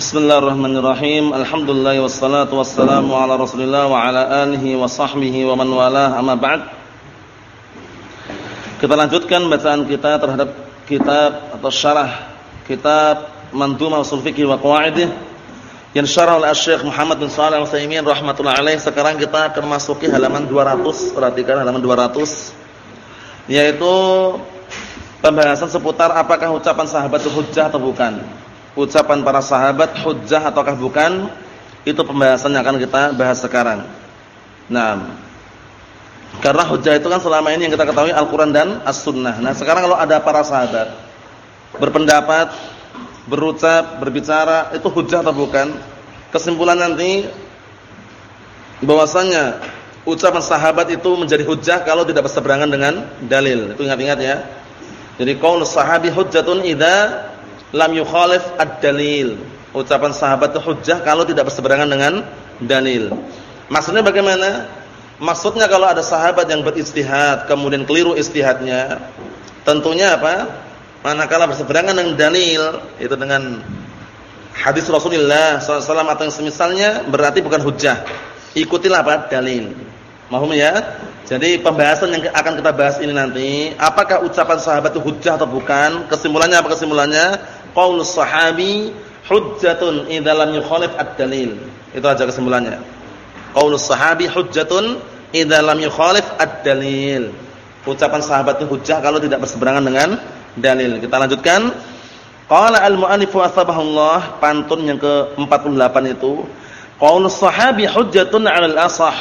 Bismillahirrahmanirrahim. Alhamdulillah wassalatu wassalamu ala Rasulillah wa ala alihi wa sahbihi wa man walah. Amma ba'd. Kita lanjutkan bacaan kita terhadap kitab atau syarah kitab Mandhumah Ushul Fiqh wa Qawaidih yang syarah oleh Syekh Muhammad bin Shalih Al-Utsaimin rahimatullah alaih. Sekarang kita akan masuki halaman 200. Perhatikan halaman 200 yaitu pembahasan seputar apakah ucapan sahabat itu hujjah atau bukan ucapan para sahabat hujjah ataukah bukan itu pembahasan yang akan kita bahas sekarang. Nah, karena hujjah itu kan selama ini yang kita ketahui Al-Qur'an dan As-Sunnah. Nah, sekarang kalau ada para sahabat berpendapat, berucap, berbicara itu hujjah atau bukan? Kesimpulan nanti bahwasanya ucapan sahabat itu menjadi hujjah kalau tidak berseberangan dengan dalil. Itu ingat-ingat ya. Jadi qaul sahabi hujjatun idza lam yukhalif ad-dalil. Ucapan sahabat itu hujjah kalau tidak berseberangan dengan dalil. Maksudnya bagaimana? Maksudnya kalau ada sahabat yang beristihad kemudian keliru istihadnya, tentunya apa? Manakala berseberangan dengan dalil, itu dengan hadis Rasulullah SAW atau yang semisalnya berarti bukan hujjah. Ikutilah apa? Dalil. Mahum ya? Jadi pembahasan yang akan kita bahas ini nanti, apakah ucapan sahabat itu hujjah atau bukan? Kesimpulannya apa kesimpulannya? Qaulus sahabi hujjatun idza lam yukhalif ad-dalil. Itu aja kesimpulannya. Qaulus sahabi hujjatun idza lam yukhalif ad-dalil. Ucapan sahabat itu hujjah kalau tidak berseberangan dengan dalil. Kita lanjutkan. Qala al-mu'allif asbahullah pantun yang ke-48 itu qaulus sahabi hujjatun 'alal asah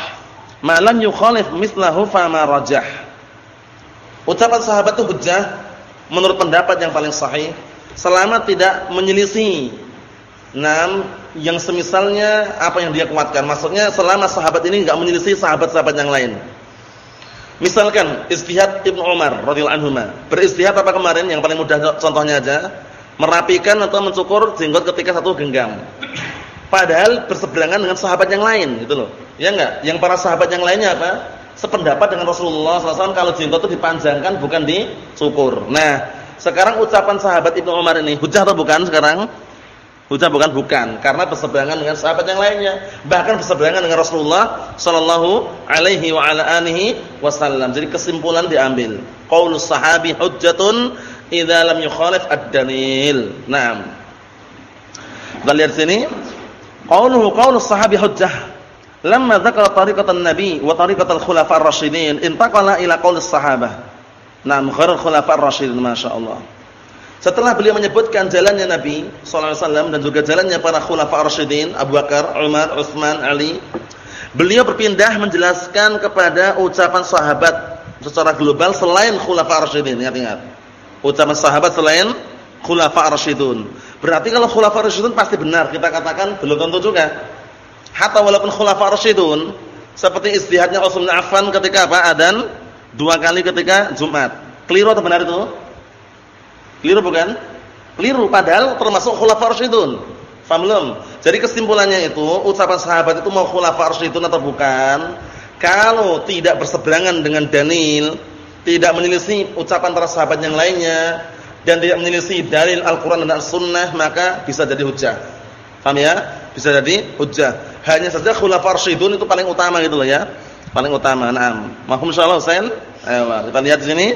ma lam yukhalif mislahu fama rajah. Ucapan sahabat itu hujjah menurut pendapat yang paling sahih selama tidak menyelisih enam yang semisalnya apa yang dia kuatkan. Maksudnya selama sahabat ini enggak menyelisih sahabat-sahabat yang lain. Misalkan istihad Ibnu Umar radhiyallahu anhu. Beristihad apa kemarin yang paling mudah contohnya aja, merapikan atau mencukur jenggot ketika satu genggam. Padahal berseberangan dengan sahabat yang lain gitu loh. Ya enggak? Yang para sahabat yang lainnya apa? Sependapat dengan Rasulullah SAW kalau jenggot itu dipanjangkan bukan dicukur. Nah, sekarang ucapan sahabat Ibnu Umar ini hujah atau bukan sekarang? Hujah bukan bukan karena berseberangan dengan sahabat yang lainnya, bahkan berseberangan dengan Rasulullah sallallahu alaihi wa ala alihi wasallam. Jadi kesimpulan diambil, qaulus sahabi hujjatun idza lam yukhalif ad-dalil. Naam. Kita lihat sini. Qauluhu qaulus sahabi hujjah. Lamma dzakara tariqatan nabi wa tariqatal khulafa ar-rasyidin intaqala ila qaulus sahabah. Naam khairul khulafa ar-rasyidin masyaallah. Setelah beliau menyebutkan jalannya Nabi sallallahu alaihi wasallam dan juga jalannya para khulafa ar-rasyidin Abu Bakar, Umar, Utsman, Ali, beliau berpindah menjelaskan kepada ucapan sahabat secara global selain khulafa ar-rasyidin. Ingat-ingat. Ucapan sahabat selain khulafa ar-rasyidun. Berarti kalau khulafa ar-rasyidun pasti benar, kita katakan belum tentu juga. Hatta walaupun khulafa ar-rasyidun seperti istihadnya Utsman Affan ketika apa? Adan Dua kali ketika Jumat. Keliru atau benar itu? Keliru bukan? Keliru padahal termasuk khulafaur rasyidun. Belum? Jadi kesimpulannya itu ucapan sahabat itu mau khulafaur rasyidun atau bukan? Kalau tidak berseberangan dengan dalil, tidak menyelisih ucapan para sahabat yang lainnya dan tidak menyelisih dalil Al-Qur'an dan As-Sunnah, maka bisa jadi hujah. Paham ya? Bisa jadi hujah. Hanya saja khulafaur rasyidun itu paling utama gitu loh ya paling utama. Naam. Mahum insyaallah Husain. Ayo, kita lihat di sini.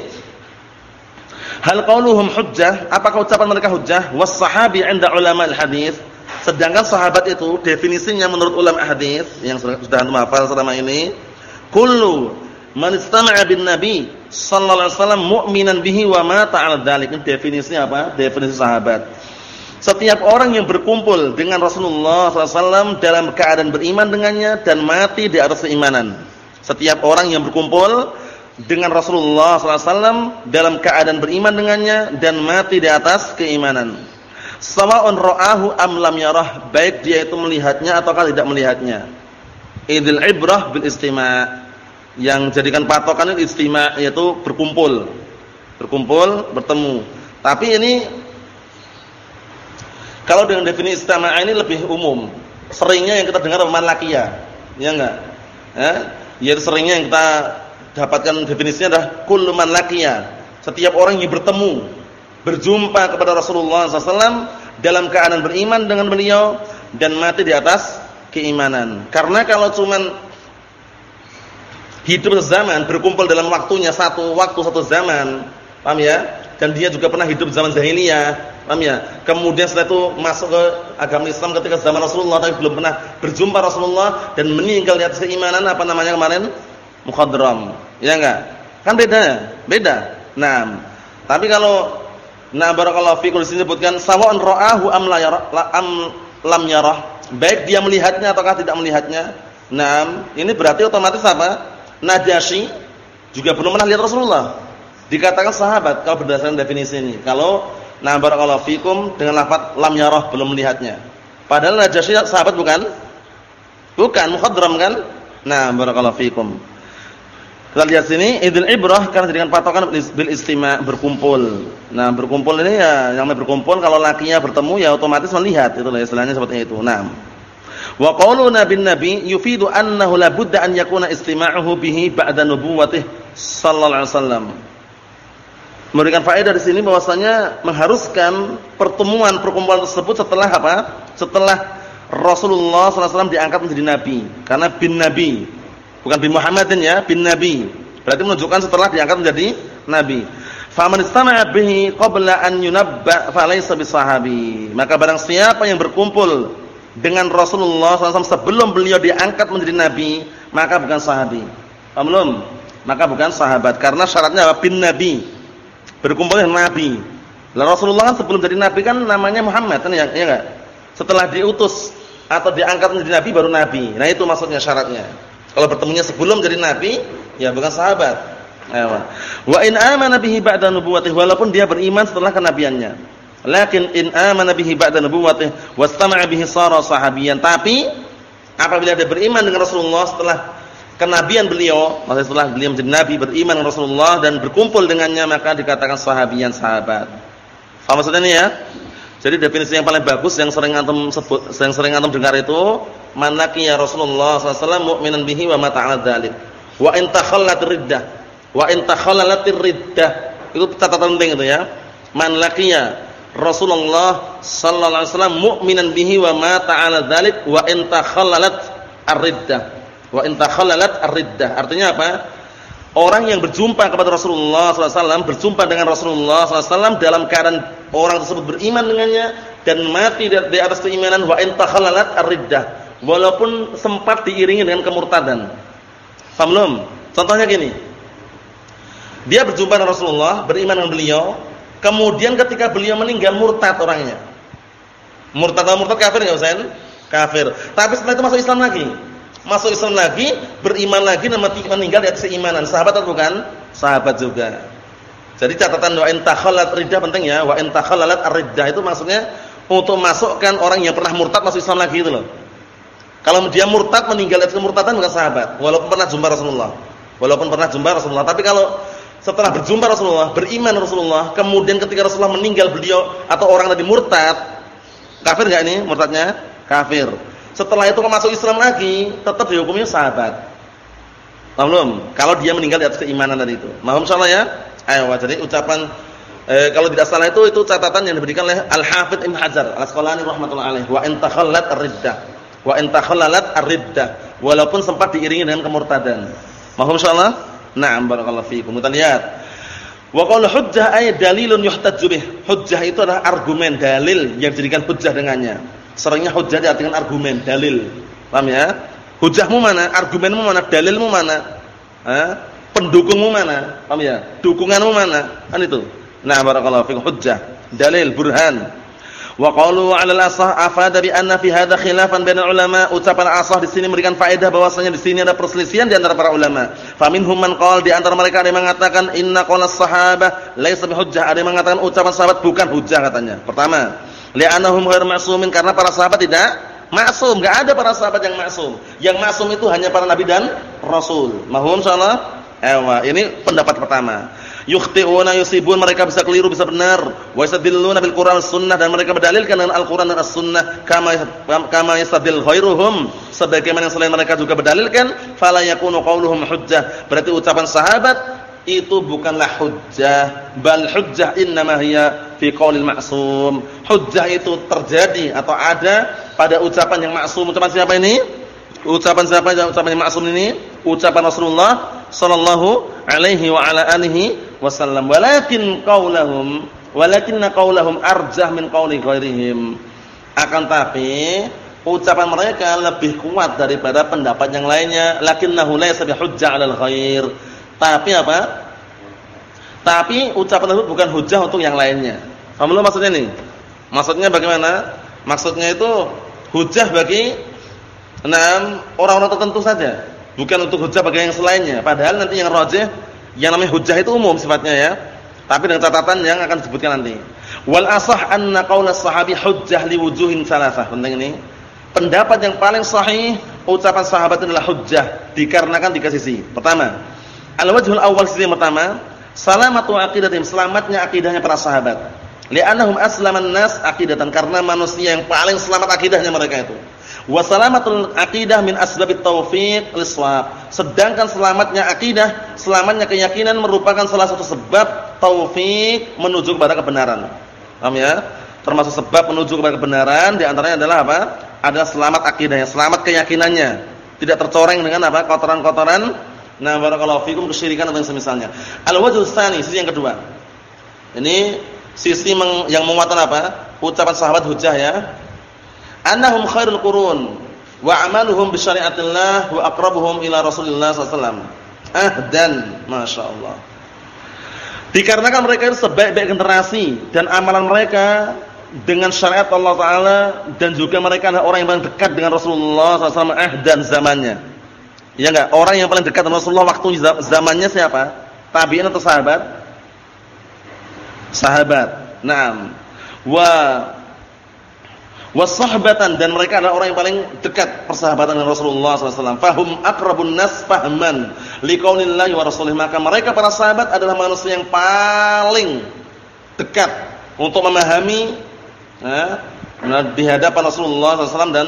Hal qauluhum hujjah? Apakah ucapan mereka hujjah? Was sahabi 'inda ulama al-hadis. Sedangkan sahabat itu definisinya menurut ulama hadis yang sudah sudah hafal selama ini, kullu man istama'a bin nabi sallallahu alaihi wasallam mu'minan bihi wa mata 'ala dzalik. Ini definisinya apa? Definisi sahabat. Setiap orang yang berkumpul dengan Rasulullah SAW dalam keadaan beriman dengannya dan mati di atas keimanan. Setiap orang yang berkumpul dengan Rasulullah SAW dalam keadaan beriman dengannya dan mati di atas keimanan. Sawa'un ra'ahu am lam yarah, baik dia itu melihatnya ataukah tidak melihatnya. Idil ibrah bil istima'. Yang jadikan patokan itu istima' yaitu berkumpul. Berkumpul, bertemu. Tapi ini kalau dengan definisi istima' ini lebih umum. Seringnya yang kita dengar man lakia. Ya enggak? Eh? Ya seringnya yang kita dapatkan definisinya adalah kullu man laqiya. Setiap orang yang bertemu, berjumpa kepada Rasulullah SAW dalam keadaan beriman dengan beliau dan mati di atas keimanan. Karena kalau cuman hidup zaman berkumpul dalam waktunya satu waktu satu zaman, paham ya? Dan dia juga pernah hidup zaman jahiliyah, paham ya? Kemudian setelah itu masuk ke agama Islam ketika zaman Rasulullah tapi belum pernah berjumpa Rasulullah dan meninggal di atas keimanan apa namanya kemarin? Mukhadram. Ya enggak? Kan beda, beda. Nah, tapi kalau Nah barakallahu fikum disebutkan sawa'un ra'ahu am la yara am lam yarah. Baik dia melihatnya ataukah tidak melihatnya. Nah, ini berarti otomatis apa? Najasyi juga belum pernah lihat Rasulullah. Dikatakan sahabat kalau berdasarkan definisi ini. Kalau nah barakallahu fikum dengan lafaz lam yarah belum melihatnya. Padahal Najasyi sahabat bukan? Bukan mukhadram kan? Nah barakallahu fikum. Kita lihat sini idul ibrah karena jadikan patokan bil istima berkumpul. Nah, berkumpul ini ya yang berkumpul kalau lakinya bertemu ya otomatis melihat itu lah istilahnya seperti itu. Nah. Wa qauluna bin nabi yufidu annahu la budda an yakuna istima'uhu bihi ba'da nubuwwatih sallallahu alaihi wasallam. Memberikan faedah di sini bahwasanya mengharuskan pertemuan perkumpulan tersebut setelah apa? Setelah Rasulullah wasallam diangkat menjadi nabi. Karena bin nabi Bukan bin Muhammadin ya, bin Nabi. Berarti menunjukkan setelah diangkat menjadi nabi. Faman istama'a bihi qabla an yunabba falaysa bisahabi. Maka barang siapa yang berkumpul dengan Rasulullah SAW sebelum beliau diangkat menjadi nabi, maka bukan sahabi. Paham? Maka bukan sahabat karena syaratnya apa? Bin nabi. Berkumpul dengan nabi. Lah Rasulullah kan sebelum jadi nabi kan namanya Muhammad kan ya, ya enggak? Setelah diutus atau diangkat menjadi nabi baru nabi. Nah itu maksudnya syaratnya. Kalau bertemunya sebelum jadi nabi, ya bukan sahabat. Wa in amana bihi ba'da nubuwwatihi walaupun dia beriman setelah kenabiannya. Lakin in amana bihi ba'da nubuwwatihi wastama'a bihi sara sahabiyan. Tapi apabila dia beriman dengan Rasulullah setelah kenabian beliau, maksudnya setelah beliau menjadi nabi beriman Rasulullah dan berkumpul dengannya maka dikatakan sahabiyan sahabat. Faham maksudnya ini ya? Jadi definisi yang paling bagus yang sering antum sebut, yang sering antum dengar itu man laqiya Rasulullah sallallahu mu'minan bihi wa mata 'ala dzalik. Wa in takhallat riddah. Wa in takhallalat riddah. Itu catatan penting itu ya. Man laqiya Rasulullah sallallahu alaihi wasallam mu'minan bihi wa mata 'ala dzalik wa in takhallalat ar-riddah. Wa in takhallalat ar-riddah. Artinya apa? Orang yang berjumpa kepada Rasulullah SAW, berjumpa dengan Rasulullah SAW dalam keadaan orang tersebut beriman dengannya dan mati di atas keimanan wa in takhallalat ar-riddah walaupun sempat diiringi dengan kemurtadan. Paham belum? Contohnya gini. Dia berjumpa dengan Rasulullah, beriman dengan beliau, kemudian ketika beliau meninggal murtad orangnya. Murtad atau murtad kafir enggak Husain? Kafir. Tapi setelah itu masuk Islam lagi. Masuk Islam lagi, beriman lagi dan meninggal di atas keimanan. Sahabat atau bukan? Sahabat juga. Jadi catatan wa in takhallat riddah penting ya. Wa in takhallalat ar-riddah itu maksudnya untuk masukkan orang yang pernah murtad masuk Islam lagi itu loh. Kalau dia murtad meninggal itu kemurtadan bukan sahabat, walaupun pernah jumpa Rasulullah. Walaupun pernah jumpa Rasulullah, tapi kalau setelah berjumpa Rasulullah, beriman Rasulullah, kemudian ketika Rasulullah meninggal beliau atau orang tadi murtad, kafir enggak ini murtadnya? Kafir. Setelah itu masuk Islam lagi, tetap dihukumnya sahabat. Belum? Kalau dia meninggal di atas keimanan tadi itu. Mohon insyaallah ya. Ayo, jadi ucapan eh, kalau tidak salah itu itu catatan yang diberikan oleh Al-Hafidz Ibnu Hajar Al-Asqalani rahimatullah alaihi wa in takhallat ar-riddah wa in ar-riddah walaupun sempat diiringi dengan kemurtadan. Mohon insyaallah. Na'am barakallahu fiikum. Kita lihat. Wa qaul hujjah ay dalilun yuhtajju bih. Hujjah itu adalah argumen, dalil yang dijadikan hujjah dengannya. Seringnya hujjah diartikan argumen, dalil. Paham ya? Hujjahmu mana? Argumenmu mana? Dalilmu mana? Ha? Pendukungmu mana? Paham ya? Dukunganmu mana? Kan itu. Nah, barakallahu fiikum hujjah, dalil, burhan. Wa qalu 'ala al-asah afada bi anna fi hadha khilafan bainal ulama. Ucapan asah di sini memberikan faedah bahwasanya di sini ada perselisihan di antara para ulama. Faminhum man qala di antara mereka ada yang mengatakan inna qala sahabah laisa bihujjah. Ada yang mengatakan ucapan sahabat bukan hujjah katanya. Pertama, li'annahum ghairu ma'sumin. Karena para sahabat tidak maksum, enggak ada para sahabat yang maksum. Yang maksum itu hanya para nabi dan rasul. Mahum insyaallah. Ewa, ini pendapat pertama. Yukhti'una yusibun. Mereka bisa keliru bisa benar. Wa yastadilluna bil Qur'an sunnah. Dan mereka berdalilkan dengan Al-Qur'an dan As-Sunnah. Kama kama yastadil ghairuhum sebagaimana yang selain mereka juga berdalilkan fala yakunu qauluhum hujjah. Berarti ucapan sahabat itu bukanlah hujjah. Bal hujjah innama hiya fi qaulil ma'sum. Hujjah itu terjadi atau ada pada ucapan yang maksum. Ucapan siapa ini? Ucapan siapa ucapan yang maksum ini? Ucapan Rasulullah sallallahu alaihi wa ala alihi wasallam. Walakin qaulahum walakinna qaulahum arjah min qauli ghairihim. Akan tapi ucapan mereka lebih kuat daripada pendapat yang lainnya. Lakinnahu laysa bihujjah 'alal ghair. Tapi apa? Tapi ucapan tersebut bukan hujah untuk yang lainnya. Paham maksudnya nih? Maksudnya bagaimana? Maksudnya itu hujah bagi enam orang-orang tertentu saja, bukan untuk hujah bagi yang selainnya. Padahal nanti yang rajih yang namanya hujah itu umum sifatnya ya. Tapi dengan catatan yang akan disebutkan nanti. Wal asah anna qaula sahabi hujjah li wujuhin salasah. Penting ini. Pendapat yang paling sahih ucapan sahabat adalah hujjah dikarenakan tiga sisi. Pertama, al-wajhul awal sisi yang pertama, salamatu aqidatihim, selamatnya akidahnya para sahabat. Li'annahum aslaman nas aqidatan karena manusia yang paling selamat akidahnya mereka itu. Wa salamatul aqidah min asbabit taufiq liswab. Sedangkan selamatnya akidah, selamatnya keyakinan merupakan salah satu sebab taufik menuju kepada kebenaran. Paham ya? Termasuk sebab menuju kepada kebenaran di antaranya adalah apa? Adalah selamat akidahnya, selamat keyakinannya. Tidak tercoreng dengan apa? kotoran-kotoran nah barakallahu fikum kesyirikan atau yang semisalnya. Al-wajh tsani, sisi yang kedua. Ini sisi yang menguatkan apa? Ucapan sahabat hujah ya. Annahum khairul qurun wa amaluhum bi syariatillah wa aqrabuhum ila Rasulillah sallallahu ahdan, masyaallah. Dikarenakan mereka itu sebaik-baik generasi dan amalan mereka dengan syariat Allah taala dan juga mereka adalah orang yang paling dekat dengan Rasulullah sallallahu ahdan zamannya. Ya enggak? Orang yang paling dekat dengan Rasulullah waktu zamannya siapa? Tabi'in atau sahabat? Sahabat. Naam. Wa wasahbatan dan mereka adalah orang yang paling dekat persahabatan dengan Rasulullah SAW. Fahum akrabun nas fahman liqaulillahi wa rasulih. Maka mereka para sahabat adalah manusia yang paling dekat untuk memahami ya, di hadapan Rasulullah SAW dan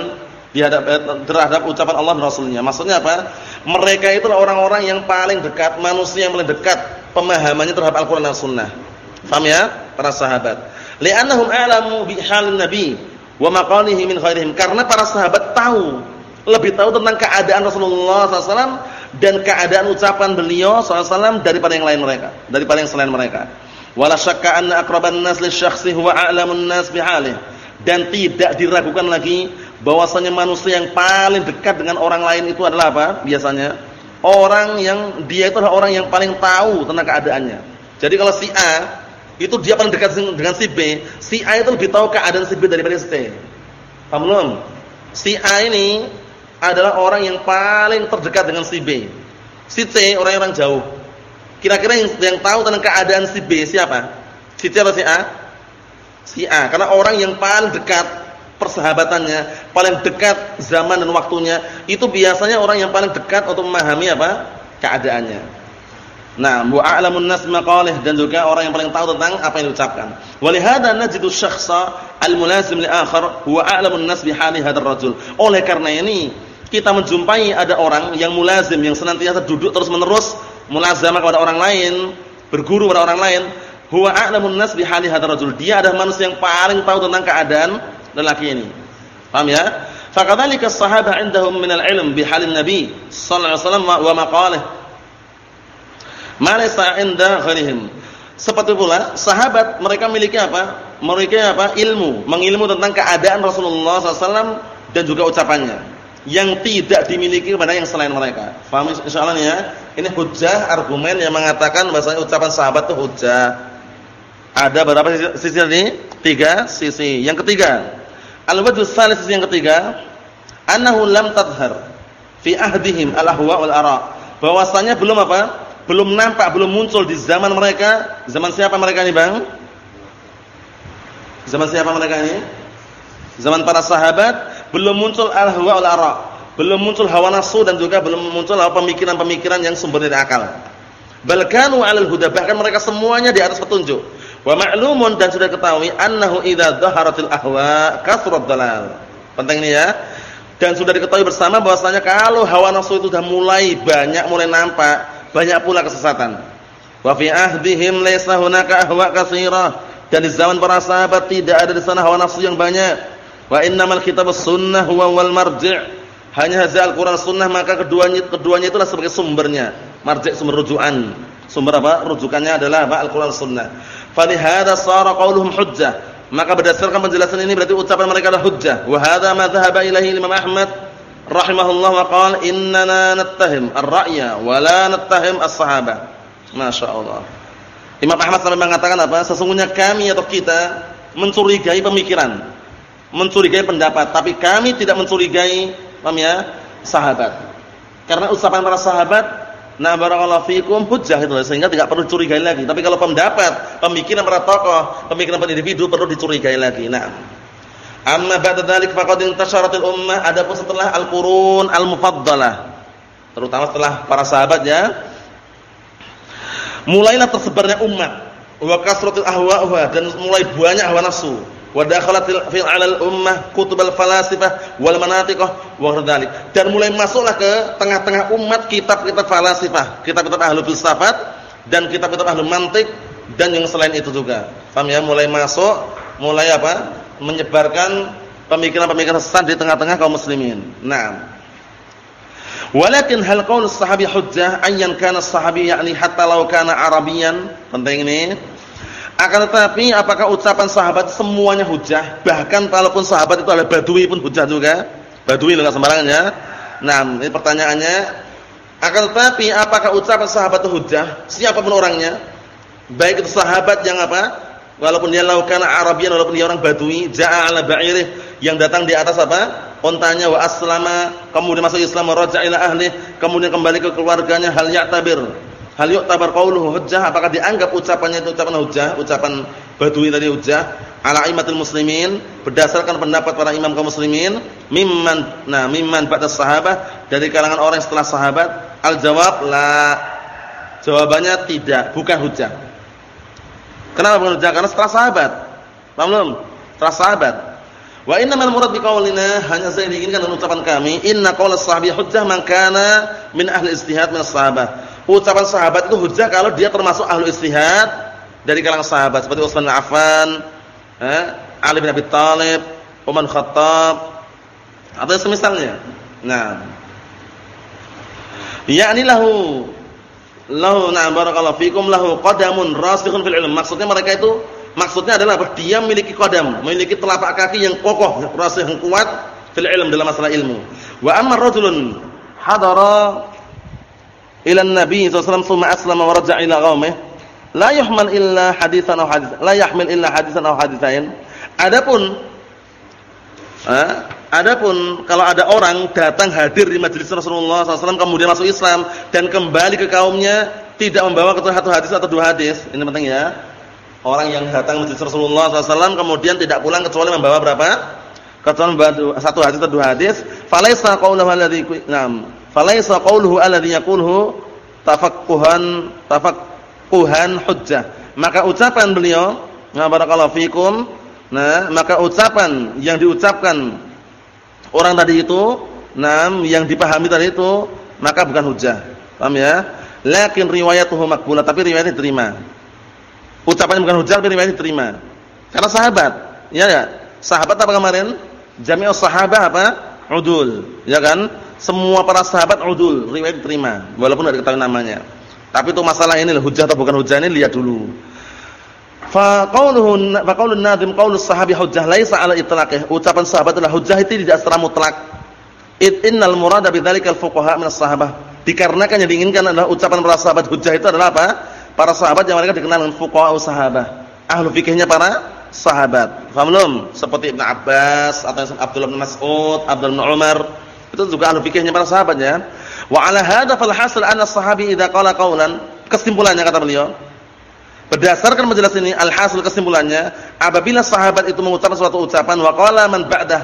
di hadapan terhadap ucapan Allah dan Rasulnya. Maksudnya apa? Mereka itu orang-orang yang paling dekat, manusia yang paling dekat pemahamannya terhadap Al-Quran dan Sunnah. Faham ya? Para sahabat. Li'annahum a'lamu bihalin nabi wa maqalihi min khairihim. Karena para sahabat tahu lebih tahu tentang keadaan Rasulullah SAW dan keadaan ucapan beliau SAW daripada yang lain mereka daripada yang selain mereka. Wala syakka anna aqraban nas lisyakhsi huwa a'lamun nas bihalih dan tidak diragukan lagi bahwasanya manusia yang paling dekat dengan orang lain itu adalah apa? Biasanya orang yang dia itu adalah orang yang paling tahu tentang keadaannya. Jadi kalau si A itu dia paling dekat dengan si B, si A itu lebih tahu keadaan si B daripada si C. Paham belum? Si A ini adalah orang yang paling terdekat dengan si B. Si C orang-orang jauh. Kira-kira yang, yang tahu tentang keadaan si B siapa? Si C atau si A? Si A, karena orang yang paling dekat persahabatannya, paling dekat zaman dan waktunya, itu biasanya orang yang paling dekat untuk memahami apa? keadaannya. Nah, wa a'lamun nas maqalih dan juga orang yang paling tahu tentang apa yang diucapkan. Walihada najidu syakhsa al-mulazim li akhar huwa a'lamun nas bi hali hadzal rajul. Oleh karena ini, kita menjumpai ada orang yang mulazim yang senantiasa duduk terus-menerus mulazamah kepada orang lain, berguru kepada orang lain, huwa a'lamun nas bi hali hadzal rajul. Dia adalah manusia yang paling tahu tentang keadaan lelaki ini. Paham ya? Fakadzalika as-sahabah indahum min al-ilm bi halin nabi sallallahu alaihi wasallam wa maqalih Malaysa inda ghairihim. Seperti pula sahabat mereka memiliki apa? Memiliki apa? Ilmu, mengilmu tentang keadaan Rasulullah SAW dan juga ucapannya yang tidak dimiliki kepada yang selain mereka. Faham insyaallah ya? Ini hujah argumen yang mengatakan bahwasanya ucapan sahabat itu hujah. Ada berapa sisi, ini? Tiga sisi. Yang ketiga, al-wajh salis yang ketiga, annahu lam tadhhar fi ahdihim al-ahwa wal ara. Bahwasanya belum apa? Belum nampak, belum muncul di zaman mereka. Zaman siapa mereka ini, Bang? Zaman siapa mereka ini? Zaman para sahabat belum muncul al-hawa wal ara. Belum muncul hawa nafsu dan juga belum muncul pemikiran-pemikiran yang sumber dari akal. Balkanu 'alal huda, bahkan mereka semuanya di atas petunjuk. Wa ma'lumun dan sudah ketahui annahu idza dhaharatil ahwa kasrat dalal. Penting ini ya. Dan sudah diketahui bersama bahwasanya kalau hawa nafsu itu sudah mulai banyak, mulai nampak, banyak pula kesesatan. Wa fi ahdihim laysa hunaka ahwa katsira dan di zaman para sahabat tidak ada di sana hawa nafsu yang banyak. Wa innamal kitabus sunnah huwa wal marji'. Hanya saja Al-Qur'an sunnah maka keduanya keduanya itulah sebagai sumbernya. Marji' sumber rujukan. Sumber apa? Rujukannya adalah apa? Al-Qur'an sunnah. Falihada sara qauluhum hujjah. Maka berdasarkan penjelasan ini berarti ucapan mereka adalah hujjah. Wa hadza ma dhahaba ilaihi Imam Ahmad rahimahullah wa qala innana nattahim ar-ra'ya wa la nattahim as-sahabah. Masyaallah. Imam Ahmad sampai mengatakan apa? Sesungguhnya kami atau kita mencurigai pemikiran, mencurigai pendapat, tapi kami tidak mencurigai, paham ya? Sahabat. Karena ucapan para sahabat, nah barakallahu fikum hujjah itu sehingga tidak perlu curigai lagi. Tapi kalau pendapat, pemikiran para tokoh, pemikiran para individu perlu dicurigai lagi. Nah, amma ba'da dzalik faqad intasharatil ummah adapun setelah al-qurun al-mufaddalah terutama setelah para sahabat ya mulailah tersebarnya umat wa kasratul ahwa'uha dan mulai banyak hawa nafsu. Wa dakhalat fil 'alal ummah kutubal falasifah wal manatiqah wa dzalik dan mulai masuklah ke tengah-tengah umat kitab-kitab falasifah kitab-kitab ahli filsafat dan kitab-kitab ahli mantik dan yang selain itu juga. Paham ya? Mulai masuk mulai apa menyebarkan pemikiran-pemikiran sesat di tengah-tengah kaum muslimin nah Walakin hal qaul sahabi hujjah ayyan kana sahabi yakni hatta law kana arabiyan. Penting ini. Akan tetapi apakah ucapan sahabat semuanya hujjah? Bahkan kalaupun sahabat itu adalah badui pun hujjah juga. Badui enggak sembarangan ya. Nah, ini pertanyaannya. Akan tetapi apakah ucapan sahabat itu hujjah? Siapa pun orangnya. Baik itu sahabat yang apa? Walaupun dia laukan Arabian walaupun dia orang badui, ja'a ala ba'irih yang datang di atas apa? ontanya wa aslama, kemudian masuk Islam raja ila ahli, kemudian kembali ke keluarganya hal ya'tabir. Hal yu'tabar qauluhu hujjah, apakah dianggap ucapannya itu ucapan hujjah, ucapan badui tadi hujjah ala aimatul muslimin berdasarkan pendapat para imam kaum muslimin mimman nah mimman ba'da sahabat dari kalangan orang setelah sahabat al jawab la jawabannya tidak bukan hujjah kenapa hujjah karena setelah sahabat paham belum setelah sahabat Wa innamal murad biqaulina hanya saya diinginkan dalam ucapan kami inna qaul sahabi hujjah man kana min ahli istihad min sahabah. Ucapan sahabat itu hujjah kalau dia termasuk ahli istihad dari kalangan sahabat seperti Utsman bin Affan, eh, Ali bin Abi Thalib, Umar Khattab atau semisalnya. Nah. Yakni lahu lahu na'am barakallahu fikum lahu qadamun rasikhun fil ilm. Maksudnya mereka itu Maksudnya adalah? Dia memiliki kodam, memiliki telapak kaki yang kokoh, rasa yang kuat fil ilm dalam masalah ilmu. Wa amma rajulun hadara ila Nabi sallallahu alaihi wasallam wa raja'a ila qaumih la yuhmal illa haditsan aw hadits la yahmil illa haditsan aw haditsain. Adapun eh, adapun kalau ada orang datang hadir di majelis Rasulullah SAW kemudian masuk Islam dan kembali ke kaumnya tidak membawa satu hadis atau dua hadis, ini penting ya Orang yang datang masjid Rasulullah SAW kemudian tidak pulang kecuali membawa berapa? Kecuali membawa satu hadis atau dua hadis. Falaisa qauluhu alladhi na'am. Falaisa qauluhu alladhi yaquluhu tafaqquhan tafaqquhan hujjah. Maka ucapan beliau, nah barakallahu fikum, nah maka ucapan yang diucapkan orang tadi itu, nah yang dipahami tadi itu, maka bukan hujjah. Paham ya? Lakin riwayatuhu makbulah, tapi riwayatnya diterima. Ucapannya bukan hujjah tapi riwayat diterima. Karena sahabat. Ya ya. Sahabat apa kemarin? Jami'us sahabah apa? Udul. Ya kan? Semua para sahabat udul, riwayat diterima walaupun tidak diketahui namanya. Tapi itu masalah ini hujjah atau bukan hujjah ini lihat dulu. Fa qauluhu fa qaulun qaulus sahabi hujjah laisa ala itlaqih. Ucapan sahabat adalah hujjah itu tidak secara mutlak. It innal murada bidzalika al-fuqaha min as-sahabah. Dikarenakan yang diinginkan adalah ucapan para sahabat hujjah itu adalah apa? para sahabat yang mereka dikenal dengan fuqaha sahabat. Ahlu fikihnya para sahabat. Paham belum? Seperti Ibnu Abbas atau Abdullah bin Mas'ud, Abdullah bin Umar. Itu juga ahlu fikihnya para sahabat ya. Wa ala hadza fal hasil anna sahabi idza qala qaulan, kesimpulannya kata beliau, berdasarkan majelis ini al-hasil kesimpulannya, apabila sahabat itu mengucapkan suatu ucapan wa qala man ba'dah,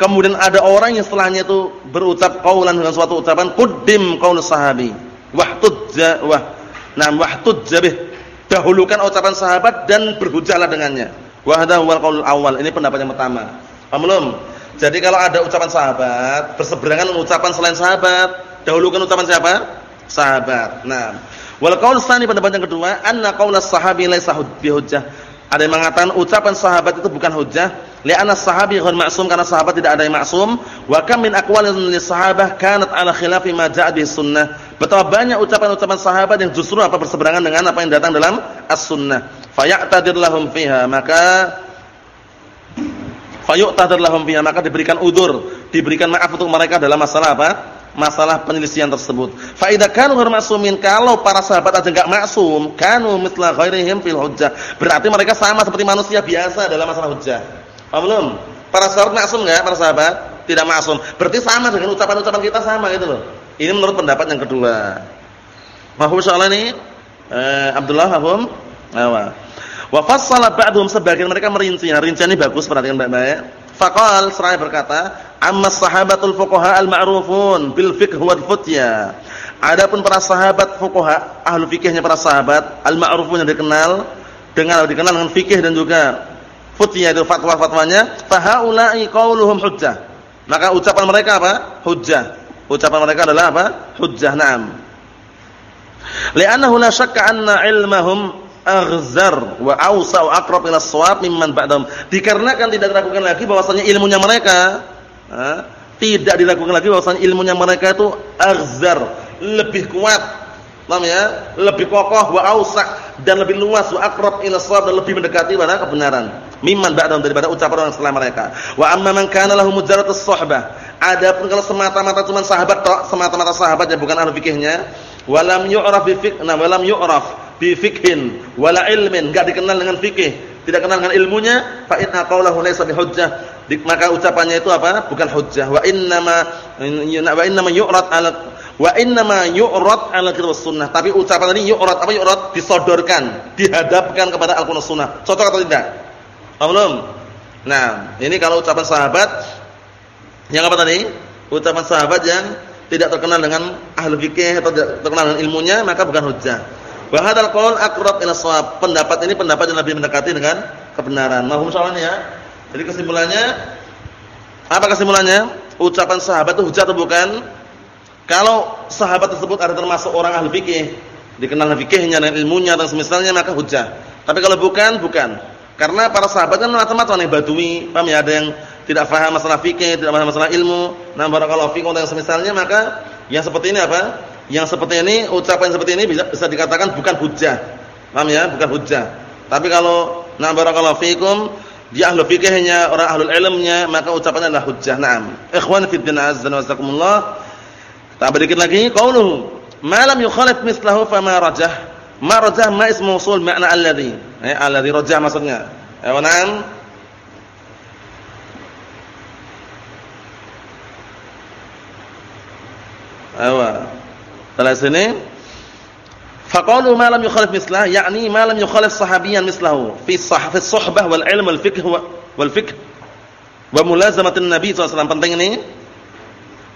kemudian ada orang yang setelahnya itu berucap qaulan dengan suatu ucapan, quddim qaulus sahabi. Wahtujja wah Nah, wahtud jabih. Dahulukan ucapan sahabat dan berhujahlah dengannya. Wa hadha huwal qaul awal. Ini pendapat yang pertama. Paham belum? Jadi kalau ada ucapan sahabat berseberangan ucapan selain sahabat, dahulukan ucapan siapa? Sahabat. Nah, wal qaul tsani pendapat yang kedua, anna qaulas sahabi laisa bihujjah. Ada yang mengatakan ucapan sahabat itu bukan hujjah, li'anna sahabi ghairu ma'sum karena sahabat tidak ada yang maksum, wa kam min aqwalin lis sahabah kanat ala khilafi ma bi sunnah. Betapa banyak ucapan-ucapan sahabat yang justru apa berseberangan dengan apa yang datang dalam as-sunnah. Fayaqtadir lahum fiha, maka fayu'tadir lahum fiha, maka diberikan udur, diberikan maaf untuk mereka dalam masalah apa? Masalah penyelesaian tersebut. Fa idza kanu ma'sumin kalau para sahabat aja enggak maksum, kanu mithla ghairihim fil hujjah. Berarti mereka sama seperti manusia biasa dalam masalah hujjah. Paham belum? Para sahabat maksum enggak para sahabat? Tidak maksum. Berarti sama dengan ucapan-ucapan kita sama gitu loh. Ini menurut pendapat yang kedua. Mahfum soal ini eh, Abdullah mahfum? Awa. Wa fassala ba'dhum sebagian mereka merinci. Nah, rincian ini bagus perhatikan baik-baik. Faqal seraya berkata, "Amma sahabatul fuqaha al-ma'rufun bil fiqh wal futya." Adapun para sahabat fuqaha, ahli fikihnya para sahabat, al-ma'rufun yang dikenal dengan dikenal dengan fikih dan juga futya itu fatwa-fatwanya, fa haula'i qauluhum hujjah. Maka ucapan mereka apa? Hujjah. Ucapan mereka adalah apa? Hujjah, na'am. Li'annahu la syakka anna ilmahum aghzar wa awsa wa aqrab ila shawab mimman ba'dahum. Dikarenakan tidak diragukan lagi bahwasanya ilmunya mereka tidak diragukan lagi bahwasanya ilmunya mereka itu aghzar, lebih kuat. Paham ya? Lebih kokoh wa awsa dan lebih luas wa aqrab ila dan lebih mendekati pada kebenaran. Mimman ba'dahum daripada ucapan orang setelah mereka. Wa amma man kana lahu mujaratus suhbah. Adapun kalau semata-mata cuma sahabat tok, semata-mata sahabat ya bukan ahli fikihnya, walam yu'raf bi fiqh, nah walam yu'raf bi fikhin wala ilmin, enggak dikenal dengan fikih, tidak kenal dengan ilmunya, fa inna qaulahu laysa bihujjah. Maka ucapannya itu apa? Bukan hujjah. Wa innama wa innama yu'rad 'ala wa innama yu'rad 'ala kitab sunnah. Tapi ucapan tadi yu'rad apa yu'rad? Disodorkan, dihadapkan kepada Al-Qur'an Sunnah. Cocok atau tidak? Belum? Nah, ini kalau ucapan sahabat yang apa tadi? Ucapan sahabat yang tidak terkenal dengan ahli fikih atau tidak terkenal dengan ilmunya, maka bukan hujjah. Wa hadzal qaul aqrab ila. Pendapat ini pendapat yang lebih mendekati dengan kebenaran. Mahum soalnya ya. Jadi kesimpulannya apa kesimpulannya? Ucapan sahabat itu hujah atau bukan? Kalau sahabat tersebut ada termasuk orang ahli fikih, dikenal fikihnya dan ilmunya dan semisalnya maka hujah. Tapi kalau bukan, bukan. Karena para sahabat kan macam-macam yang badui, paham ya? Ada yang tidak faham masalah fikih, tidak faham masalah ilmu. Nah, barakallahu fikum dan semisalnya maka yang seperti ini apa? Yang seperti ini, ucapan seperti ini bisa, bisa dikatakan bukan hujah. Paham ya? Bukan hujah. Tapi kalau na barakallahu fikum, dia ahlu fikihnya, orang ahlul ilmnya, maka ucapannya adalah hujjah. Naam. Ikhwan fi din azza wa jazakumullah. Tak sedikit lagi, qauluhu ma lam yukhalif mislahu fama rajah. Ma rajah ma ismu mausul makna alladhi. Eh, alladhi rajah maksudnya. Ya, naam. Awa. Setelah sini faqalu ma lam yukhalif mislah yakni ma lam yukhalif sahabiyan mislahu. Fi sah fi suhbah wal ilm wal fiqh wal fiqh wa mulazamatin nabi sallallahu penting ini.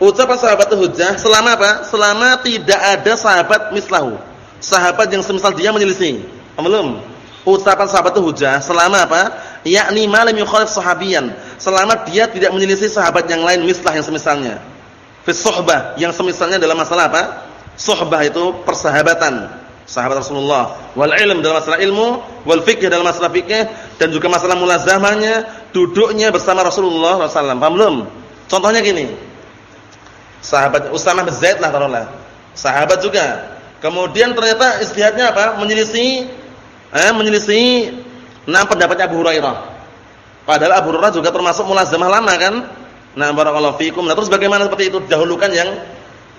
Ucapan sahabat hujjah selama apa? Selama tidak ada sahabat mislahu. Sahabat yang semisal dia menyelisih. Belum? Ucapan sahabat hujjah selama apa? Yakni ma lam yukhalif sahabiyan. Selama dia tidak menyelisih sahabat yang lain mislah yang semisalnya. Fi suhbah yang semisalnya dalam masalah apa? Sohbah itu persahabatan, sahabat Rasulullah. Wal ilm dalam masalah ilmu, wal fikih dalam masalah fikih dan juga masalah mulazamahnya, duduknya bersama Rasulullah SAW. Paham belum? Contohnya gini. Sahabat Usamah bin Zaid lah taruhlah. Sahabat juga. Kemudian ternyata istihadnya apa? Menyelisih eh menyelisih enam pendapatnya Abu Hurairah. Padahal Abu Hurairah juga termasuk mulazamah lama kan? Nah, barakallahu fikum. Nah, terus bagaimana seperti itu? Dahulukan yang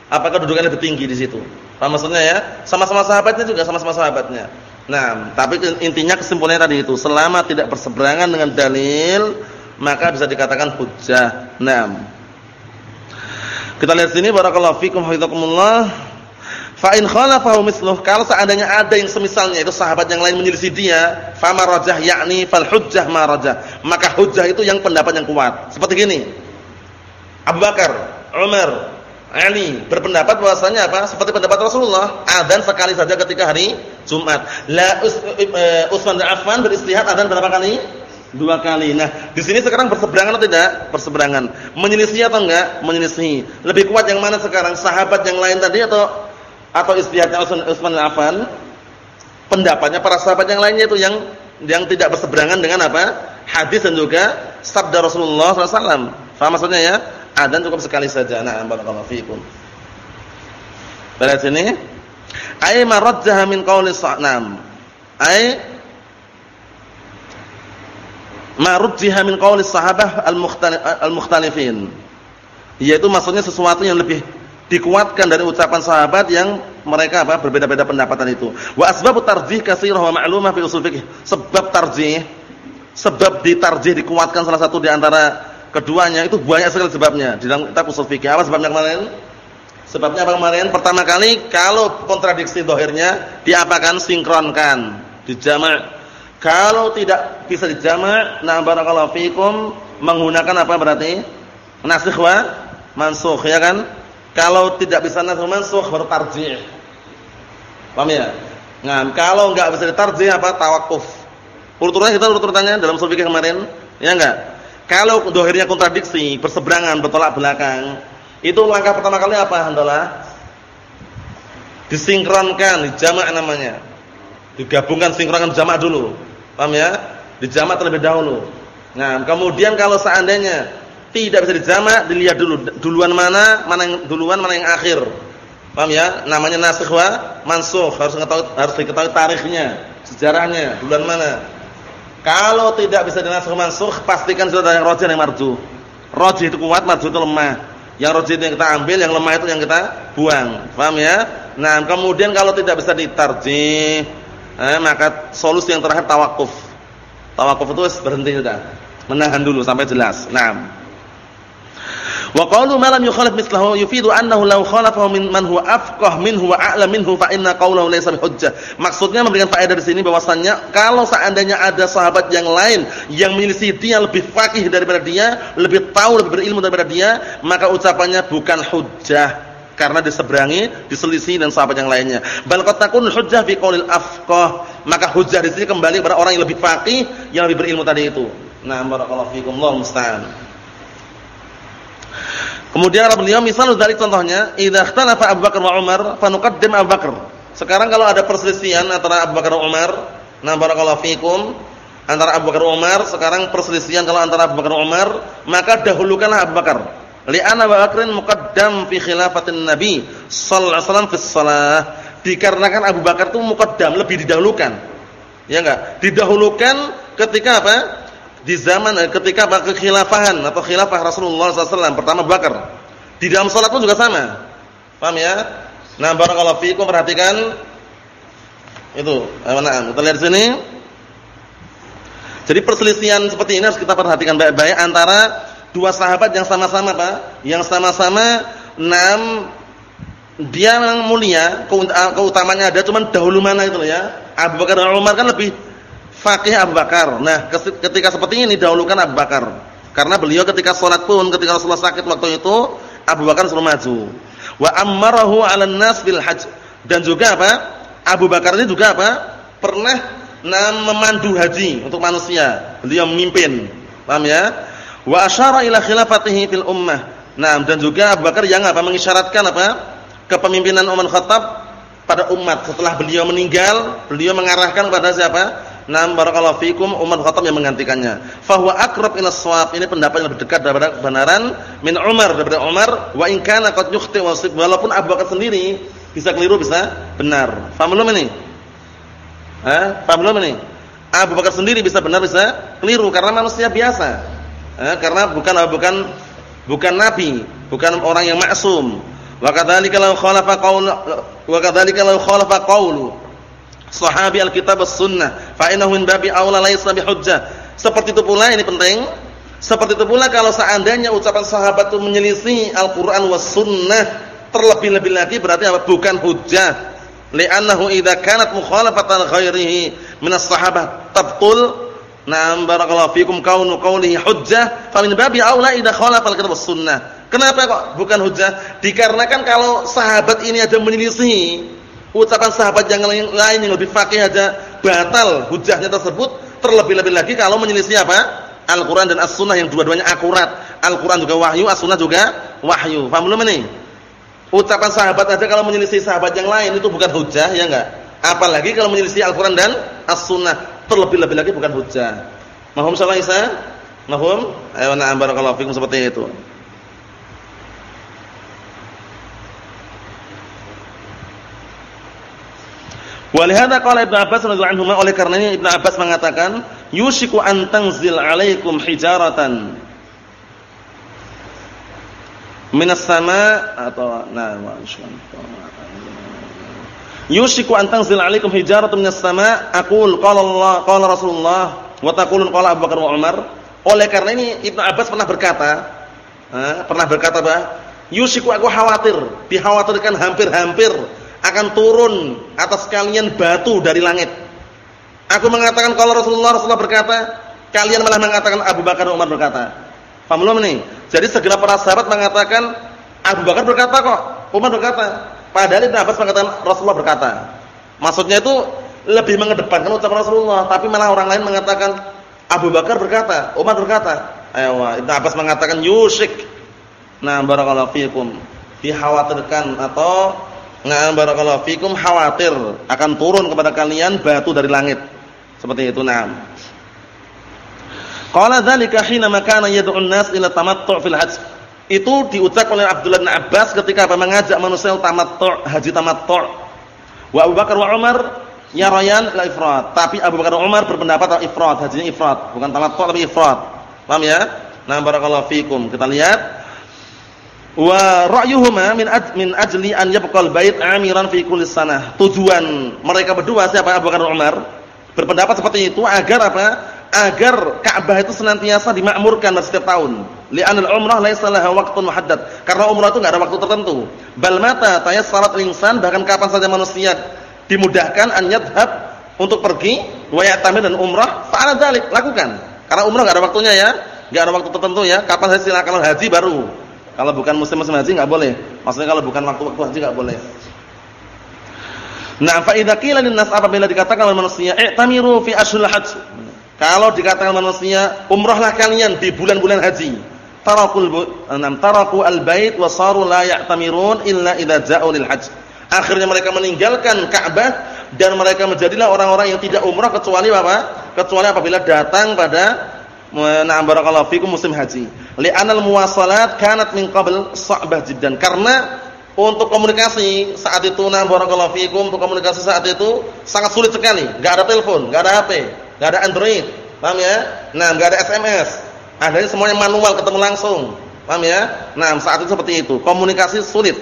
Apakah kedudukannya lebih tinggi di situ? Paham maksudnya ya? Sama-sama sahabatnya juga sama-sama sahabatnya. Nah, tapi intinya kesimpulannya tadi itu, selama tidak berseberangan dengan dalil, maka bisa dikatakan hujjah. Nah. Kita lihat sini barakallahu fikum hafizakumullah. Fa in khalafahu misluh, kalau seandainya ada yang semisalnya itu sahabat yang lain menyelisih dia, fa marajah yakni fal hujjah marajah. Maka hujjah itu yang pendapat yang kuat. Seperti gini. Abu Bakar, Umar, Ali berpendapat bahwasanya apa? Seperti pendapat Rasulullah, adzan sekali saja ketika hari Jumat. La eh, Utsman bin Affan beristihad adzan berapa kali? Dua kali. Nah, di sini sekarang berseberangan atau tidak? Berseberangan. Menyelisih atau enggak? Menyelisih. Lebih kuat yang mana sekarang? Sahabat yang lain tadi atau atau istihadnya Utsman bin Affan? Pendapatnya para sahabat yang lainnya itu yang yang tidak berseberangan dengan apa? Hadis dan juga sabda Rasulullah SAW. Faham maksudnya ya? Adzan cukup sekali saja. Nah, barakallahu fiikum. Pada sini, ay marajjaha min qawli sa'nam. Ay marujjiha min qawli sahabah al-mukhtalifin. Yaitu maksudnya sesuatu yang lebih dikuatkan dari ucapan sahabat yang mereka apa berbeda-beda pendapatan itu. Wa asbabu tarjih katsirah wa ma'lumah fi usul fikih. Sebab tarjih, sebab ditarjih dikuatkan salah satu di antara keduanya itu banyak sekali sebabnya di dalam kitab usul fikih. Apa sebabnya kemarin? Sebabnya apa kemarin? Pertama kali kalau kontradiksi dohirnya diapakan sinkronkan, dijamak. Kalau tidak bisa dijamak, nah barakallahu fikum menggunakan apa berarti? Nasikh wa mansukh ya kan? Kalau tidak bisa nasikh mansukh baru tarjih. Paham ya? Nah, kalau enggak bisa ditarjih apa? Tawakuf. Urut-urutannya kita urut-urutannya dalam usul kemarin, ya enggak? Kalau dohirnya kontradiksi, berseberangan, bertolak belakang, itu langkah pertama kali apa? Adalah disinkronkan, dijamak namanya. Digabungkan sinkronkan jamak dulu. Paham ya? Dijamak terlebih dahulu. Nah, kemudian kalau seandainya tidak bisa dijamak, dilihat dulu duluan mana, mana yang duluan, mana yang akhir. Paham ya? Namanya nasikh wa harus diketahui harus diketahui tarikhnya, sejarahnya, duluan mana. Kalau tidak bisa dinasikh mansukh, pastikan sudah yang rajih yang marju. Rajih itu kuat, marju itu lemah. Yang rajih itu yang kita ambil, yang lemah itu yang kita buang. Paham ya? Nah, kemudian kalau tidak bisa ditarjih, eh, maka solusi yang terakhir tawakuf. Tawakuf itu berhenti sudah. Menahan dulu sampai jelas. Nah, Wa qalu ma lam yukhalif mithlahu yufidu annahu law khalafahu min man huwa afqah minhu wa a'lam minhu fa inna qawlahu laysa bihujjah. Maksudnya memberikan faedah di sini bahwasannya kalau seandainya ada sahabat yang lain yang menyelisih dia lebih faqih daripada dia, lebih tahu, lebih berilmu daripada dia, maka ucapannya bukan hujjah karena diseberangi, diselisih dan sahabat yang lainnya. Bal qad takun hujjah fi qaulil afqah. Maka hujjah di sini kembali kepada orang yang lebih faqih, yang lebih berilmu tadi itu. Nah, barakallahu fikum, Allah musta'an. Kemudian kata beliau misal dari contohnya, idza ikhtalafa Abu Bakar wa Umar, fa nuqaddim Abu Bakar. Sekarang kalau ada perselisihan antara Abu Bakar dan Umar, nah barakallahu fikum, antara Abu Bakar dan Umar, sekarang perselisihan kalau antara Abu Bakar dan Umar, maka dahulukanlah Abu Bakar. Li'anna Abu Bakrin muqaddam fi khilafatin Nabi sallallahu alaihi wasallam fi shalah. Dikarenakan Abu Bakar itu muqaddam, lebih didahulukan. Ya enggak? Didahulukan ketika apa? Di zaman eh, ketika kekhilafahan atau khilafah Rasulullah SAW pertama Bakar. Di dalam sholat pun juga sama. Paham ya? Nah barakallahu fiikum perhatikan. Itu mana kita lihat sini. Jadi perselisihan seperti ini harus kita perhatikan baik-baik antara dua sahabat yang sama-sama Pak. Yang sama-sama enam dia yang mulia keutamanya ada cuman dahulu mana itu ya. Abu Bakar dan Umar kan lebih Fakih Abu Bakar. Nah, ketika seperti ini dahulukan Abu Bakar. Karena beliau ketika sholat pun ketika Rasulullah sakit waktu itu Abu Bakar suruh maju. Wa ammarahu 'alan nas bil hajj. Dan juga apa? Abu Bakar ini juga apa? Pernah nah, memandu haji untuk manusia. Beliau memimpin. Paham ya? Wa asyara ila khilafatihi fil ummah. Nah, dan juga Abu Bakar yang apa? Mengisyaratkan apa? Kepemimpinan Umar Khattab pada umat setelah beliau meninggal, beliau mengarahkan kepada siapa? Nam barakallahu fikum Umar Khattab yang menggantikannya. Fahuwa akrab ila shawab. Ini pendapat yang lebih dekat daripada kebenaran min Umar daripada Umar wa in kana qad yukhti walaupun Abu Bakar sendiri bisa keliru bisa benar. Paham belum ini? Hah? Paham belum ini? Abu Bakar sendiri bisa benar bisa keliru karena manusia biasa. Eh, karena bukan bukan bukan nabi, bukan orang yang maksum. Wa kadzalika law khalafa qaul wa kadzalika law khalafa qaulu sahabi alkitab as-sunnah fa innahu min babi aula laisa bihujjah. Seperti itu pula ini penting. Seperti itu pula kalau seandainya ucapan sahabat itu menyelisih Al-Qur'an was sunnah terlebih-lebih lagi berarti apa? Bukan hujjah. Li'annahu idza kanat mukhalafatan ghairihi min as-sahabah tabtul Naam barakallahu fikum kaunu qawlihi hujjah fa min babi aula idza khalafa al-kitab was-sunnah. Kenapa kok bukan hujjah? Dikarenakan kalau sahabat ini ada menyelisih ucapan sahabat yang lain, yang lebih fakih aja batal hujahnya tersebut terlebih-lebih lagi kalau menyelisih apa? Al-Qur'an dan As-Sunnah yang dua-duanya akurat. Al-Qur'an juga wahyu, As-Sunnah juga wahyu. Paham belum ini? Ucapan sahabat aja kalau menyelisih sahabat yang lain itu bukan hujah ya enggak? Apalagi kalau menyelisih Al-Qur'an dan As-Sunnah. terlebih-lebih lagi bukan hujjah. Mahum salah Isa? Mahum? Ayo na'am barakallahu fikum seperti itu. Walihada qala Ibnu Abbas radhiyallahu anhu oleh karenanya Ibnu Abbas mengatakan yusiku an tanzil alaikum hijaratan minas sama atau nah yusiku an tanzil alaikum hijaratan minas sama aqul qala Allah qala Rasulullah wa taqulun Abu Bakar wa Umar. Oleh karena ini Ibnu Abbas pernah berkata pernah berkata bah yusiku aku khawatir dikhawatirkan hampir-hampir akan turun atas kalian batu dari langit. Aku mengatakan kalau Rasulullah Rasulullah berkata, kalian malah mengatakan Abu Bakar Umar berkata. Paham belum nih? Jadi segenap para sahabat mengatakan Abu Bakar berkata kok, Umar berkata. Padahal Ibnu Abbas mengatakan Rasulullah berkata. Maksudnya itu lebih mengedepankan ucapan Rasulullah, tapi malah orang lain mengatakan Abu Bakar berkata, Umar berkata. Ayo, Ibnu Abbas mengatakan yusik. Nah, barakallahu fiikum. Dikhawatirkan atau Nah, barakallahu fikum khawatir akan turun kepada kalian batu dari langit. Seperti itu, nah. Qala dzalika hina makana an-nas ila tamattu' fil hajj. Itu diucap oleh Abdullah bin Abbas ketika apa mengajak manusia tamattu' haji tamattu'. Wa Abu Bakar wa Umar yarayan la ifrat. Tapi Abu Bakar dan Umar berpendapat ifrat, hajinya ifrat, bukan tamattu' tapi ifrat. Paham ya? Nah, barakallahu fikum. Kita lihat Wa ra'yuhuma min aj min ajli an yabqal bait amiran fi kulli sanah. Tujuan mereka berdua siapa Abu Bakar Umar berpendapat seperti itu agar apa? Agar Ka'bah itu senantiasa dimakmurkan setiap tahun. Li'anal umrah laisa laha waqtun muhaddad. Karena umrah itu enggak ada waktu tertentu. Bal mata tayassarat insan bahkan kapan saja manusia dimudahkan an yadhhab untuk pergi wa ya'tamir dan umrah fa'ala dzalik, lakukan. Karena umrah enggak ada waktunya ya, enggak ada waktu tertentu ya. Kapan saja silakan haji baru kalau bukan musim-musim haji enggak boleh. Maksudnya kalau bukan waktu-waktu haji enggak boleh. Nah, fa idza qila nas apabila dikatakan oleh manusia, "I'tamiru fi ashhuril hajj." Kalau dikatakan manusia, umrahlah kalian di bulan-bulan haji. Tarakul enam taraku al-bait wa saru la ya'tamirun illa idza ja'u lil hajj. Akhirnya mereka meninggalkan Ka'bah dan mereka menjadilah orang-orang yang tidak umrah kecuali apa? Kecuali apabila datang pada Na'am barakallahu fikum musim haji. Li'anal muwasalat kanat min qabl sa'bah jiddan. Karena untuk komunikasi saat itu na'am barakallahu fikum untuk komunikasi saat itu sangat sulit sekali. Enggak ada telepon, enggak ada HP, enggak ada Android. Paham ya? Nah, enggak ada SMS. Adanya semuanya manual ketemu langsung. Paham ya? Nah, saat itu seperti itu. Komunikasi sulit.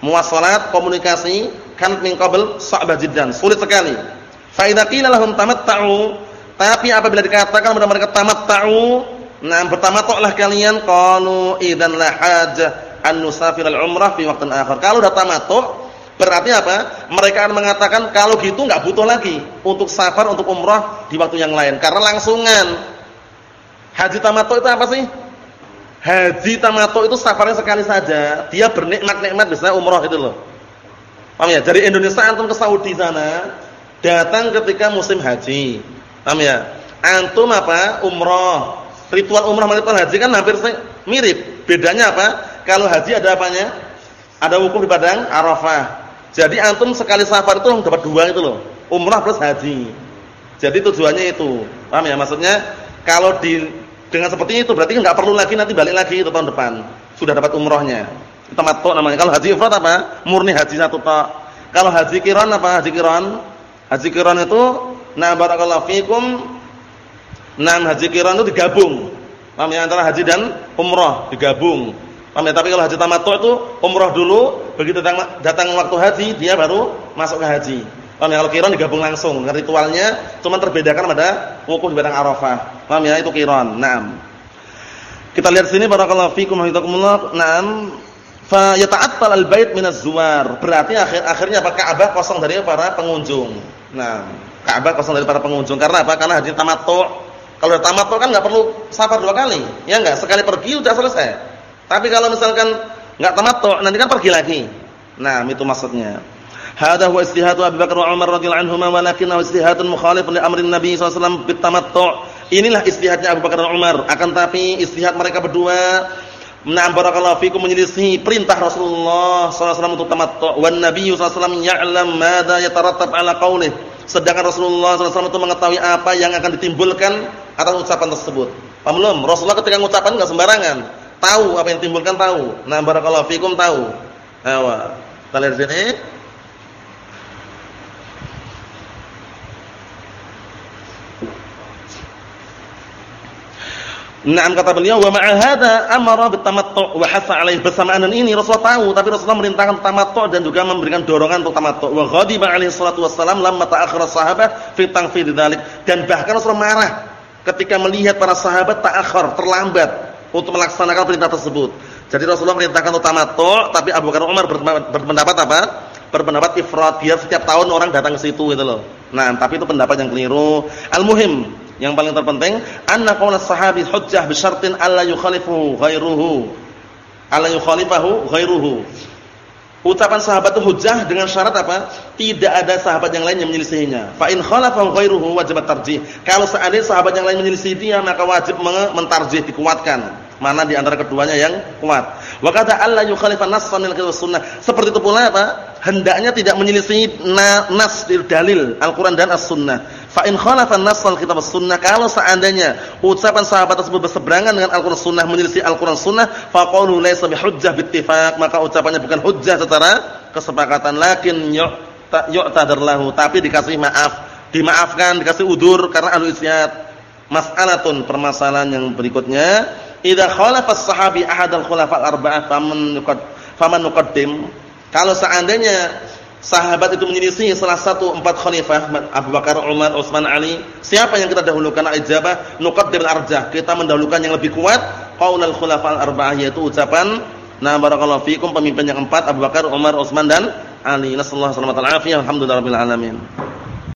Muwasalat komunikasi kanat min qabl sa'bah jiddan. Sulit sekali. Fa idza qila lahum tamatta'u tapi apabila dikatakan kepada mereka tamat nah bertamattu'lah kalian qalu idan la hajah an nusafir al-umrah fi waqtin akhar. Kalau sudah tamattu' berarti apa? Mereka akan mengatakan kalau gitu enggak butuh lagi untuk safar untuk umrah di waktu yang lain karena langsungan. Haji tamattu' itu apa sih? Haji tamattu' itu safarnya sekali saja, dia bernikmat-nikmat bisa umrah itu loh. Paham ya? Dari Indonesia antum ke Saudi sana, datang ketika musim haji. Paham ya? Antum apa? Umrah. Ritual umrah sama haji kan hampir mirip. Bedanya apa? Kalau haji ada apanya? Ada wukuf di padang Arafah. Jadi antum sekali safar itu dapat dua itu loh. Umrah plus haji. Jadi tujuannya itu. Paham ya? Maksudnya kalau di dengan seperti itu berarti enggak perlu lagi nanti balik lagi itu tahun depan. Sudah dapat umrohnya. Tamattu namanya. Kalau haji ifrat apa? Murni haji satu tok. Kalau haji kiran apa? Haji kiran? Haji kiran itu Nah, barakallahu fikum. Nah, haji kiran itu digabung. Paham ya antara haji dan umrah digabung. Paham ya? Tapi kalau haji tamattu itu umrah dulu, begitu datang, datang waktu haji dia baru masuk ke haji. Paham ya? Kalau kiran digabung langsung. Ritualnya cuma terbedakan pada wukuf di padang Arafah. Paham ya? Itu kiran. Naam. Kita lihat sini barakallahu fikum hafizakumullah. Naam. Fa yata'attal al-bait min az-zuwar. Berarti akhir akhirnya apa Ka'bah kosong dari para pengunjung. Nah, Ka'bah kosong dari para pengunjung. Karena apa? Karena haji tamattu. Kalau udah tamattu kan enggak perlu safar dua kali. Ya enggak? Sekali pergi udah selesai. Tapi kalau misalkan enggak tamattu, nanti kan pergi lagi. Nah, itu maksudnya. Hada huwa istihadu Abu Bakar wa Umar radhiyallahu anhuma walakinahu istihadun mukhalifun li amrin Nabi sallallahu alaihi wasallam bitamattu. Inilah istihadnya Abu Bakar dan Umar. Akan tapi istihad mereka berdua Nah barakallahu fikum menyelisih perintah Rasulullah wasallam untuk tamattu. Wan Nabi wasallam ya'lam madza yatarattab ala qawlihi sedangkan Rasulullah SAW itu mengetahui apa yang akan ditimbulkan atas ucapan tersebut. Paham belum? Rasulullah ketika mengucapkan enggak sembarangan. Tahu apa yang ditimbulkan tahu. Nah, barakallahu fikum tahu. Ayo. Kita lihat sini. Naam kata beliau wa ma'a hadza amara bitamattu' wa hasa alaihi bersamaan ini Rasulullah tahu tapi Rasulullah merintahkan tamattu' dan juga memberikan dorongan untuk tamattu' wa ghadiba alaihi salatu wassalam lamma ta'akhkhara sahabat fi tanfidz dzalik dan bahkan Rasulullah marah ketika melihat para sahabat ta'akhir terlambat untuk melaksanakan perintah tersebut. Jadi Rasulullah merintahkan untuk tamattu' tapi Abu Bakar Umar berpendapat apa? Berpendapat ifrat biar setiap tahun orang datang ke situ gitu loh. Nah, tapi itu pendapat yang keliru. Al-muhim yang paling terpenting anna qaul sahabi hujjah bi syartin alla yukhalifu ghairuhu. Alla yukhalifahu ghairuhu. Ucapan sahabat itu hujjah dengan syarat apa? Tidak ada sahabat yang lain yang menyelisihinya. Fa in khalafahu ghairuhu wajib tarjih. Kalau seandainya sahabat yang lain menyelisih dia maka wajib mentarjih dikuatkan. Mana di antara keduanya yang kuat. Wa kata alla yukhalifa nassan min sunnah. Seperti itu pula apa? Hendaknya tidak menyelisih nas dalil Al-Qur'an dan As-Sunnah. Fa in khalafa nassal kitab sunnah kalau seandainya ucapan sahabat tersebut berseberangan dengan Al-Qur'an Sunnah menyelisih Al-Qur'an Sunnah fa qawlu laysa bihujjah bittifaq maka ucapannya bukan hujjah secara kesepakatan. Lakin yu'tadar lahu tapi dikasih maaf. Dimaafkan dikasih udur karena ahli isyad mas'alatun permasalahan yang berikutnya. Idza khalafa as-sahabi ahad al-khulafa al-arba'ah faman faman nuqaddim kalau seandainya sahabat itu menyelisih salah satu empat khalifah Abu Bakar, Umar, Utsman, Ali. Siapa yang kita dahulukan al-ijabah? Nuqaddimul arjah. Kita mendahulukan yang lebih kuat qaulul khulafa al-arba'ah yaitu ucapan Nah barakallahu fikum pemimpin yang empat Abu Bakar, Umar, Utsman dan Ali. Nasallahu alaihi wasallam. Alhamdulillahirabbil alamin.